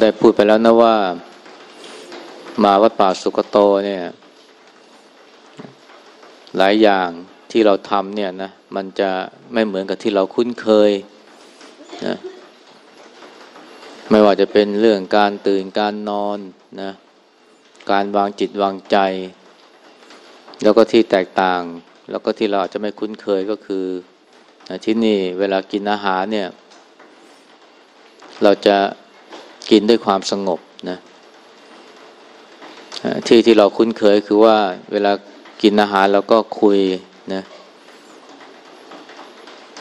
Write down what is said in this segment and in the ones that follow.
ได้พูดไปแล้วนะว่ามาวัดป่าสุกโตเนี่ย หลายอย่างที่เราทำเนี่ยนะมันจะไม่เหมือนกับที่เราคุ้นเคยนะไม่ว่าจะเป็นเรื่องการตื่นการนอนนะการวางจิตวางใจ แล้วก็ที่แตกต่าง แล้วก็ที่เราอาจจะไม่คุ้นเคยก็คือที่นี่เวลากินอาหารเนี่ย เราจะ กินด้วยความสงบนะที่ที่เราคุ้นเคยคือว่าเวลากินอาหารเราก็คุยนะ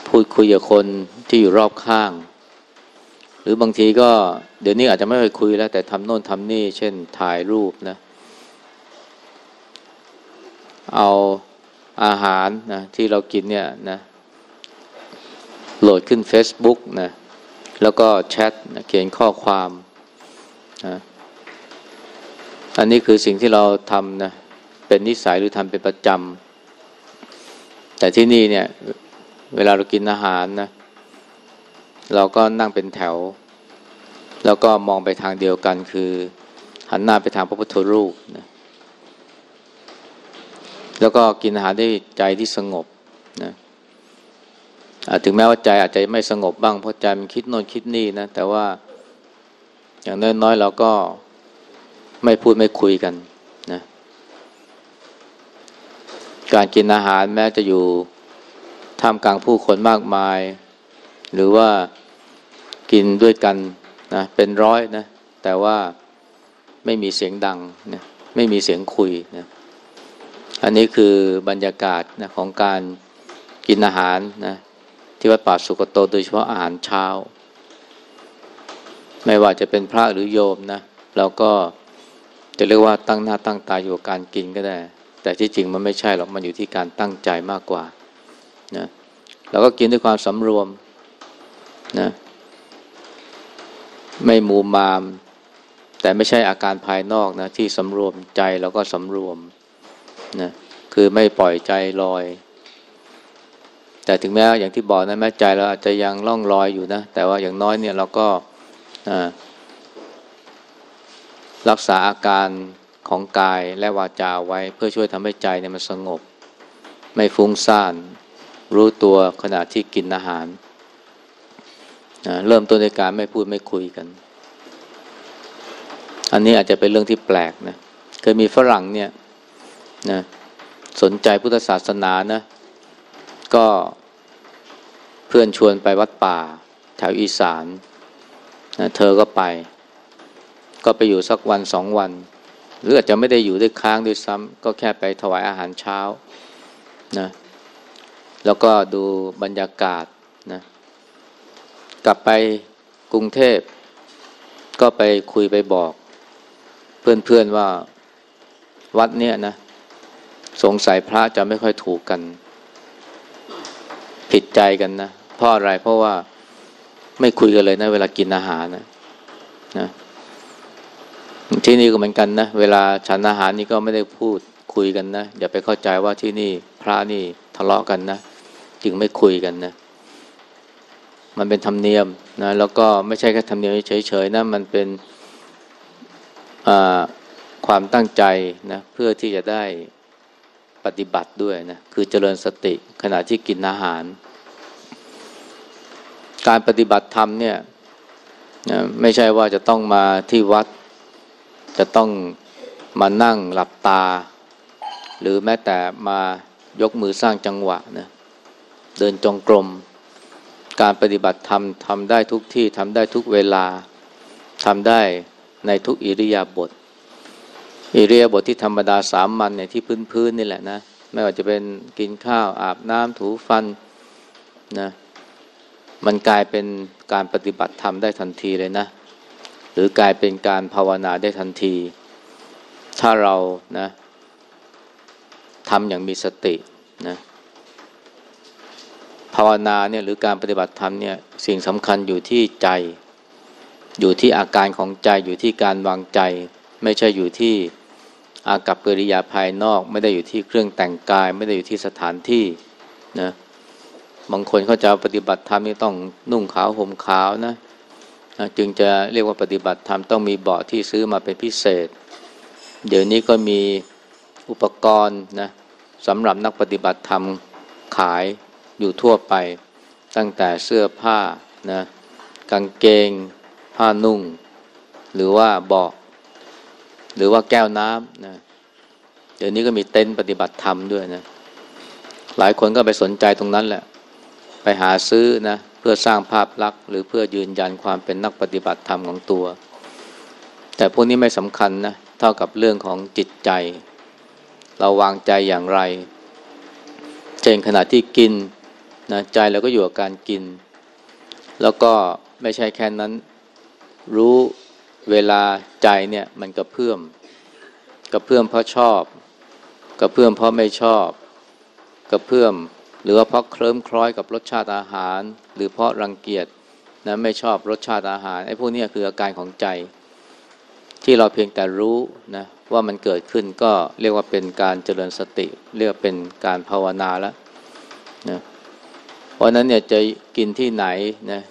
พูดคุยกับคนที่อยู่รอบข้าง หรือบางทีก็เดี๋ยวนี้อาจจะไม่ไปคุยแล้ว แต่ทำโน่นทำนี่ เช่นถ่ายรูปนะเอาอาหารนะที่เรากินเนี่ยนะโหลดขึ้น Facebook นะแล้วก็แชทนะเขียนข้อความ นะอันนี้คือสิ่งที่เราทำนะเป็นนิสัยหรือทำเป็นประจำแต่ที่นี่เนี่ย เวลาเรากินอาหารนะเราก็นั่งเป็นแถว แล้วก็มองไปทางเดียวกันคือ หันหน้าไปทางพระพุทธรูปนะแล้วก็กินอาหารด้วยใจที่สงบนะถึงแม้ว่าใจอาจจะไม่สงบบ้างเพราะใจมันคิดโน่นคิดนี่นะแต่ว่า อย่างน้อยๆเราก็ไม่พูดไม่คุยกันนะการกินอาหารแม้จะอยู่ท่ามกลางผู้คนมากมาย หรือว่ากินด้วยกันนะเป็นร้อยนะแต่ว่าไม่มีเสียงดังนะไม่มีเสียงคุยนะอันนี้คือบรรยากาศนะของการกินอาหารนะที่วัดป่าสุกโตโดยเฉพาะอาหารเช้า ไม่ว่าจะเป็นพระหรือโยมนะเราก็จะเรียกว่าตั้งหน้าตั้งตาอยู่กับการกินก็ได้ แต่ที่จริงมันไม่ใช่หรอกมันอยู่ที่การตั้งใจมากกว่านะเราก็กินด้วยความสำรวมนะไม่มูมาม แต่ไม่ใช่อาการภายนอกนะที่สำรวมใจเราก็สำรวมนะคือไม่ปล่อยใจลอย แต่ถึงแม้อย่างที่บอกนะแม้ใจเราอาจจะยังล่องลอยอยู่นะแต่ว่าอย่างน้อยเนี่ยเราก็ รักษาอาการของกายและวาจาไว้เพื่อช่วยทำให้ใจเนี่ยมันสงบ ไม่ฟุ้งซ่าน รู้ตัวขณะที่กินอาหารเริ่มต้นในการไม่พูดไม่คุยกัน อันนี้อาจจะเป็นเรื่องที่แปลกนะเคยมีฝรั่งเนี่ยนะสนใจพุทธศาสนานะ ก็เพื่อนชวนไปวัดป่า แถวอีสาน นะเธอก็ไป ก็ไปอยู่สักวันสองวัน หรืออาจจะไม่ได้อยู่ด้วยค้างด้วยซ้ำก็แค่ไปถวายอาหารเช้านะแล้วก็ดูบรรยากาศนะกลับไปกรุงเทพ ก็ไปคุยไปบอก เพื่อนๆว่าวัดเนี่ยนะ สงสัยพระจะไม่ค่อยถูกกัน ผิดใจกันนะเพราะอะไรเพราะว่า ไม่คุยกันเลยนะ เวลากินอาหารนะนะที่นี่ก็เหมือนกันนะ เวลาฉันอาหารนี่ก็ไม่ได้พูดคุยกันนะ อย่าไปเข้าใจว่าที่นี่พระนี่ทะเลาะกันนะ จึงไม่คุยกันนะ มันเป็นธรรมเนียมนะ แล้วก็ไม่ใช่แค่ธรรมเนียมเฉยๆนะ มันเป็นความตั้งใจนะ เพื่อที่จะได้ปฏิบัติด้วยนะ คือเจริญสติขณะที่กินอาหาร การปฏิบัติธรรมเนี่ยนะไม่ใช่ว่าจะต้องมาที่วัด จะต้องมานั่งหลับตา หรือแม้แต่มายกมือสร้างจังหวะนะเดินจงกรม การปฏิบัติธรรมทำได้ทุกที่ทำได้ทุกเวลาทำได้ในทุกอิริยาบถอิริยาบถทที่ธรรมดาสามัญเนี่ยที่พื้นพื้นนี่แหละนะ ไม่ว่าจะเป็นกินข้าวอาบน้ำถูฟันนะ มันกลายเป็นการปฏิบัติธรรมได้ทันทีเลยนะ หรือกลายเป็นการภาวนาได้ทันที ถ้าเรานะทำอย่างมีสตินะภาวนาเนี่ยหรือการปฏิบัติธรรมเนี่ยสิ่งสำคัญอยู่ที่ใจ อยู่ที่อาการของใจอยู่ที่การวางใจ ไม่ใช่อยู่ที่อากับกิริยาภายนอก ไม่ได้อยู่ที่เครื่องแต่งกาย ไม่ได้อยู่ที่สถานที่นะ บางคนเขาจะปฏิบัติธรรมนี่ต้องนุ่งขาวห่มขาวนะจึงจะเรียกว่าปฏิบัติธรรมต้องมีเบาะที่ซื้อมาเป็นพิเศษ เดี๋ยวนี้ก็มีอุปกรณ์นะสำหรับนักปฏิบัติธรรมขายอยู่ทั่วไป ตั้งแต่เสื้อผ้านะกางเกง ผ้านุ่ง หรือว่าเบาะหรือว่าแก้วน้ำนะเดี๋ยวนี้ก็มีเต็นท์ปฏิบัติธรรมด้วยนะหลายคนก็ไปสนใจตรงนั้นแหละ ไปหาซื้อนะเพื่อสร้างภาพลักษณ์ หรือเพื่อยืนยันความเป็นนักปฏิบัติธรรมของตัว แต่พวกนี้ไม่สำคัญนะเท่ากับเรื่องของจิตใจ เราวางใจอย่างไรเช่นขณะที่กินนะใจเราก็อยู่กับการกิน แล้วก็ไม่ใช่แค่นั้น รู้เวลาใจเนี่ยมันกระเพื่อมกระเพื่อมเพราะชอบกระเพื่อมเพราะไม่ชอบกระเพื่อม รือว่าเพราะเคลิ้มคล้อยกับรสชาติอาหาร หรือเพราะรังเกียจนะไม่ชอบรสชาติอาหารไอ้พวกนี้คืออาการของใจ ที่เราเพียงแต่รู้นะว่ามันเกิดขึ้นก็เรียกว่าเป็นการเจริญสติ เรียกเป็นการภาวนาแล้วนะเพราะนั้นเนี่ยจะกินที่ไหนนะ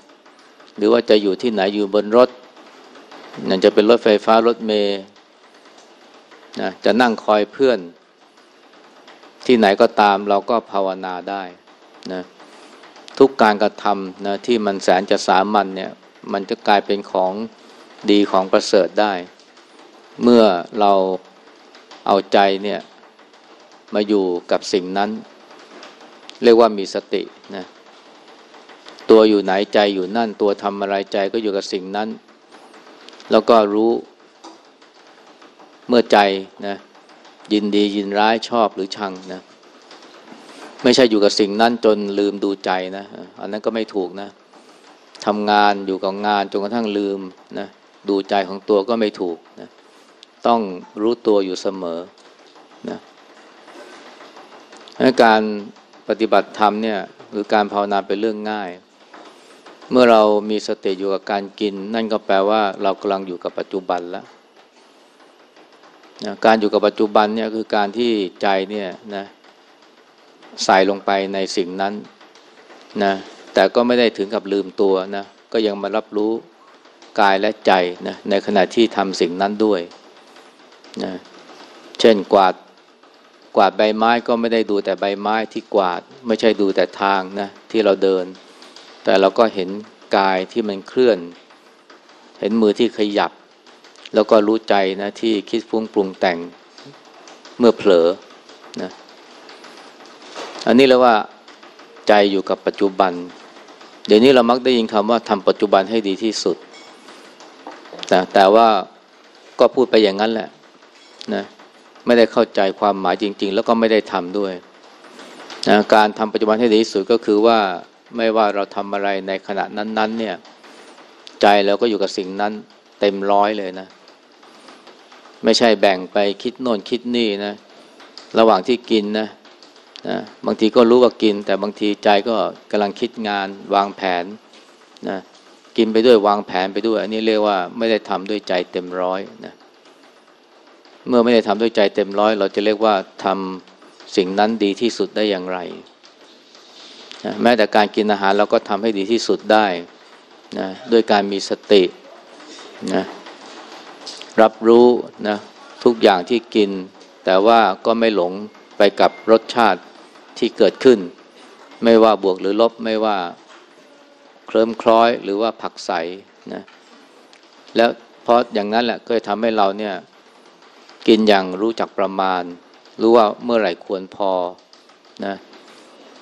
หรือว่าจะอยู่ที่ไหนอยู่บนรถนั่นจะเป็นรถไฟฟ้ารถเมย์นะจะนั่งคอยเพื่อน ที่ไหนก็ตามเราก็ภาวนาได้นะทุกการกระทำนะที่มันแสนจะสามัญเนี่ยมันจะกลายเป็นของดีของประเสริฐได้ เมื่อเราเอาใจเนี่ยมาอยู่กับสิ่งนั้น เรียกว่ามีสตินะตัวอยู่ไหนใจอยู่นั่น ตัวทำอะไรใจก็อยู่กับสิ่งนั้น แล้วก็รู้เมื่อใจนะ ยินดียินร้ายชอบหรือชังนะ ไม่ใช่อยู่กับสิ่งนั้นจนลืมดูใจนะ อันนั้นก็ไม่ถูกนะทำงานอยู่กับงานจนกระทั่งลืมนะดูใจของตัวก็ไม่ถูกนะต้องรู้ตัวอยู่เสมอนะการปฏิบัติธรรมเนี่ยหรือการภาวนาเป็นเรื่องง่าย เมื่อเรามีสติอยู่กับการกิน นั่นก็แปลว่าเรากำลังอยู่กับปัจจุบันแล้ว นะการอยู่กับปัจจุบันเนี่ยคือการที่ใจเนี่ยนะใส่ลงไปในสิ่งนั้นนะแต่ก็ไม่ได้ถึงกับลืมตัวนะก็ยังมารับรู้กายและใจนะในขณะที่ทำสิ่งนั้นด้วยนะเช่นกวาดกวาดใบไม้ก็ไม่ได้ดูแต่ใบไม้ที่กวาด ไม่ใช่ดูแต่ทางนะที่เราเดิน แต่เราก็เห็นกายที่มันเคลื่อน เห็นมือที่ขยับ แล้วก็รู้ใจนะที่คิดฟุ้งปรุงแต่งเมื่อเผลอนะอันนี้เรียกว่าใจอยู่กับปัจจุบัน เดี๋ยวนี้เรามักได้ยินคำว่าทำปัจจุบันให้ดีที่สุดแต่แต่ว่าก็พูดไปอย่างนั้นแหละนะไม่ได้เข้าใจความหมายจริง ๆ แล้วก็ไม่ได้ทำด้วยนะการทำปัจจุบันให้ดีที่สุดก็คือว่าไม่ว่าเราทำอะไรในขณะนั้นๆเนี่ยใจเราก็อยู่กับสิ่งนั้น เต็มร้อยเลยนะ ไม่ใช่แบ่งไปคิดโน่นคิดนี่นะ ระหว่างที่กินนะนะบางทีก็รู้ว่ากิน แต่บางทีใจก็กำลังคิดงานวางแผนนะกินไปด้วยวางแผนไปด้วย อันนี้เรียกว่าไม่ได้ทำด้วยใจเต็มร้อยนะเมื่อไม่ได้ทำด้วยใจเต็มร้อย เราจะเรียกว่าทำสิ่งนั้นดีที่สุดได้อย่างไรนะแม้แต่การกินอาหารเราก็ทำให้ดีที่สุดได้นะด้วยการมีสติ นะรับรู้นะทุกอย่างที่กิน แต่ว่าก็ไม่หลงไปกับรสชาติที่เกิดขึ้น ไม่ว่าบวกหรือลบไม่ว่าเคลิ้มคล้อยหรือว่าผักใสนะแล้วเพราะอย่างนั้นแหละก็จะทำให้เราเนี่ยกินอย่างรู้จักประมาณ รู้ว่าเมื่อไหร่ควรพอนะ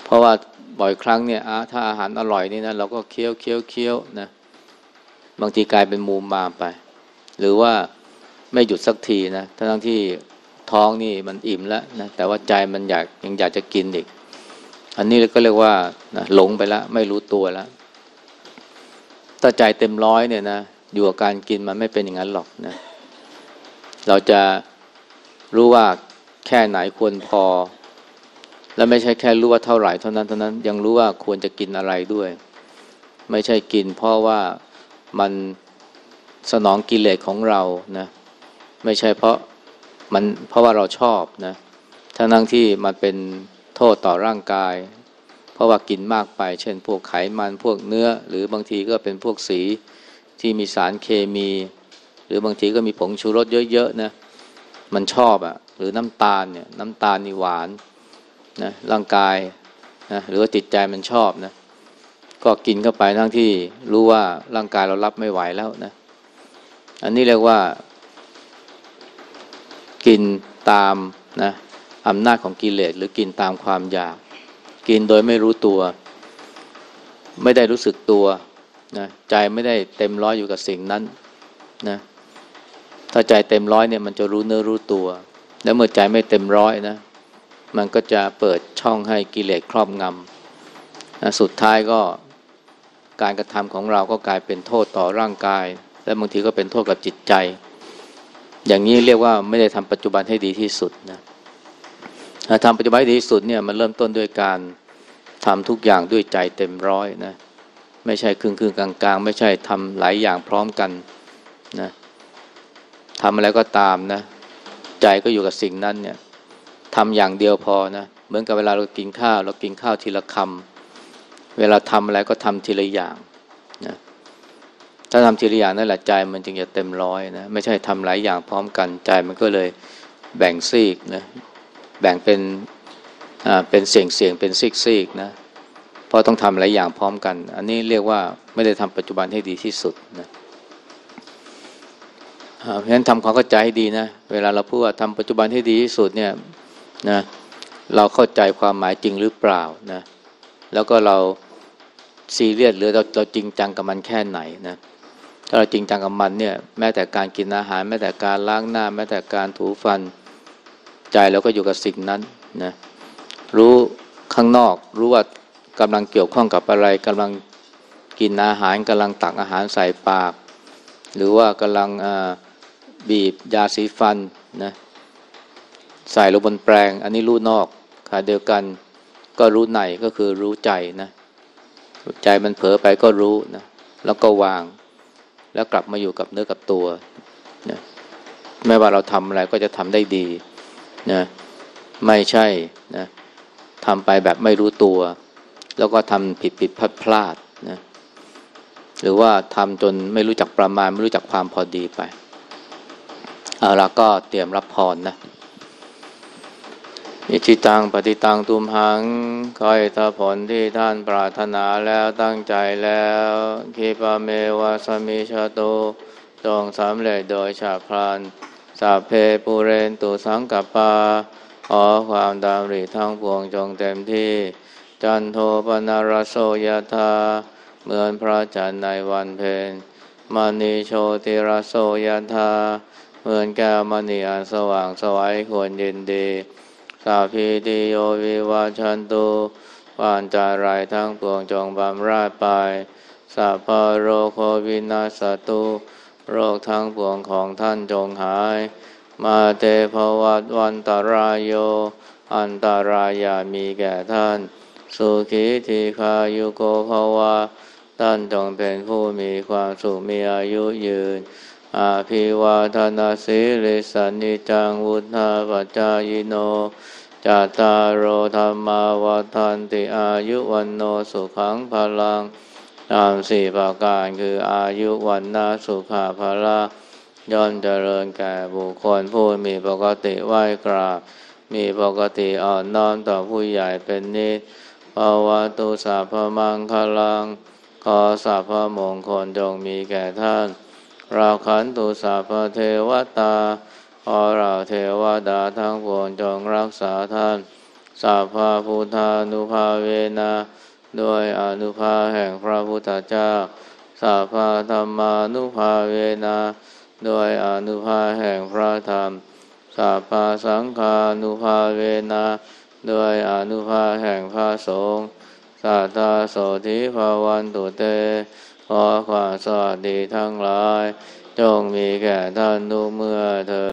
เพราะว่าบ่อยครั้งเนี่ยถ้าอาหารอร่อยนี่นะเราก็เคี้ยวเคี้ยวเคี้ยวนะ บางทีกลายเป็นมูมมาไป หรือว่าไม่หยุดสักทีนะทั้งที่ท้องนี่มันอิ่มแล้วนะแต่ว่าใจมันอยากยังอยากจะกินอีก อันนี้ก็เรียกว่านะหลงไปแล้วไม่รู้ตัวแล้วถ้าใจเต็มร้อยเนี่ยนะอยู่กับการกินมันไม่เป็นอย่างนั้นหรอกนะเราจะรู้ว่าแค่ไหนควรพอ และไม่ใช่แค่รู้ว่าเท่าไหร่เท่านั้นเท่านั้นยังรู้ว่าควรจะกินอะไรด้วย ไม่ใช่กินเพราะว่า มันสนองกิเลสของเรานะไม่ใช่เพราะมันเพราะว่าเราชอบนะทั้งนั้นที่มันเป็นโทษต่อร่างกาย เพราะว่ากินมากไป เช่น พวกไขมันพวกเนื้อ หรือบางทีก็เป็นพวกสีที่มีสารเคมี หรือบางทีก็มีผงชูรสเยอะๆนะมันชอบอะ่ะหรือน้ำตาลเนี่ยน้ำตาลนี่หวานนะร่างกายนะหรือว่าจิตใจมันชอบนะ ก็กินเข้าไปทั้งที่รู้ว่าร่างกายเรารับไม่ไหวแล้วนะ อันนี้เรียกว่า กินตามนะอำนาจของกิเลสหรือกินตามความอยาก กินโดยไม่รู้ตัว ไม่ได้รู้สึกตัวนะใจไม่ได้เต็มร้อยอยู่กับสิ่งนั้นนะถ้าใจเต็มร้อยเนี่ยมันจะรู้เนื้อรู้ตัว แล้วเมื่อใจไม่เต็มร้อยนะ มันก็จะเปิดช่องให้กิเลสครอบงำนะสุดท้ายก็ การกระทำของเราก็กลายเป็นโทษต่อร่างกาย และบางทีก็เป็นโทษกับจิตใจ อย่างนี้เรียกว่าไม่ได้ทำปัจจุบันให้ดีที่สุดนะทำปัจจุบันให้ดีที่สุดเนี่ยมันเริ่มต้นด้วยการทำทุกอย่างด้วยใจเต็มร้อยนะไม่ใช่ครึ่งครึ่งกลางกลางไม่ใช่ทำหลายอย่างพร้อมกันนะทำอะไรก็ตามนะ ใจก็อยู่กับสิ่งนั้นเนี่ยทำอย่างเดียวพอนะเหมือนกับเวลาเรากินข้าว เรากินข้าวทีละคำ เวลาทำอะไรก็ทำทีละอย่างนะถ้าทำทีละอย่างนั่นแหละใจมันจึงจะเต็มร้อยนะไม่ใช่ทำหลายอย่างพร้อมกันใจมันก็เลยแบ่งซีกนะแบ่งเป็นอ่าเป็นเสียงเสียงเป็นซีกซีกนะเพราะต้องทำหลายอย่างพร้อมกัน อันนี้เรียกว่าไม่ได้ทำปัจจุบันให้ดีที่สุดนะเพราะฉะนั้นทำความเข้าใจให้ดีนะ เวลาเราพูดว่าทำปัจจุบันให้ดีที่สุดเนี่ยนะเราเข้าใจความหมายจริงหรือเปล่านะแล้วก็เรา ซีเรียสหรือเราเราจริงจังกับมันแค่ไหนนะถ้าเราจริงจังกับมันเนี่ยแม้แต่การกินอาหาร แม้แต่การล้างหน้า แม้แต่การถูฟันใจเราก็อยู่กับสิ่งนั้นนะรู้ข้างนอกรู้ว่ากำลังเกี่ยวข้องกับอะไรกำลังกินอาหารกำลังตักอาหารใส่ปาก หรือว่ากำลังบีบยาสีฟันนะใส่ลงบนแปลงอันนี้รู้นอกค่ะเดียวกันก็รู้ในก็คือรู้ใจนะ ใจมันเผลอไปก็รู้นะแล้วก็วาง แล้วกลับมาอยู่กับเนื้อกับตัวนะไม่ว่าเราทำอะไรก็จะทำได้ดีนะไม่ใช่นะทำไปแบบไม่รู้ตัว แล้วก็ทำผิดผิดพลาดพลาดนะหรือว่าทำจนไม่รู้จักประมาณ ไม่รู้จักความพอดีไปเอาละก็เตรียมรับพรนะ อิชิตังปฏิตังตุมหังขอให้ถ้าผลที่ท่านปรารถนาแล้วตั้งใจแล้วคิปเมวะสมิชาโตจงสำเร็จโดยฉาพลันสัพเพปูเรนตุสังกปาขอความดำริทั้งปวงจงเต็มที่ จันโทปนารโสยธาเหมือนพระจันทร์ในวันเพ็ญมณีโชติรโสยธาเหมือนแก้วมณีอันสว่างสวัยควรยินดี สาพีติโยวิวาชันตุวานจารายทั้งปวงจงบำราดไปสัพพโรโควินาสตุ โรคทั้งปวงของท่านจงหาย มาเตภวัตวันตรายโย อันตรายามีแก่ท่าน สุขีทีคายุโกภวะท่านจงเป็นผู้มีความสุขมีอายุยืน อาภิวาทนาสิริสันิจังวุธาปัจจายโนจาตารโอธรรมาวทันติอายุวันโนสุขังพลังตามสี่ประการคืออายุวันนาสุขาภละย่อมเจริญแก่บุคคลผู้มีปกติไหวกราบ มีปกติอ่อนน้อมต่อผู้ใหญ่เป็นนิสภาวะตุสัพพมังคลังขอสัพพมงคลจงมีแก่ท่าน ราขันตุสัพเทวตาอเราเทวดาทั้งปวงจงรักษาท่านสัพพะพุทธานุภาเวนะด้วยอนุภาแห่งพระพุทธเจ้าสัพพะธรรมานุภาเวนะด้วยอนุภาแห่งพระธรรมสัพพะสังฆานุภาเวนะด้วยอนุภาแห่งพระสงฆ์สัทธาโสธิภาวันตุเต ขอความสวัสดีทั้งหลาย จงมีแก่ท่านทุกเมื่อเธอ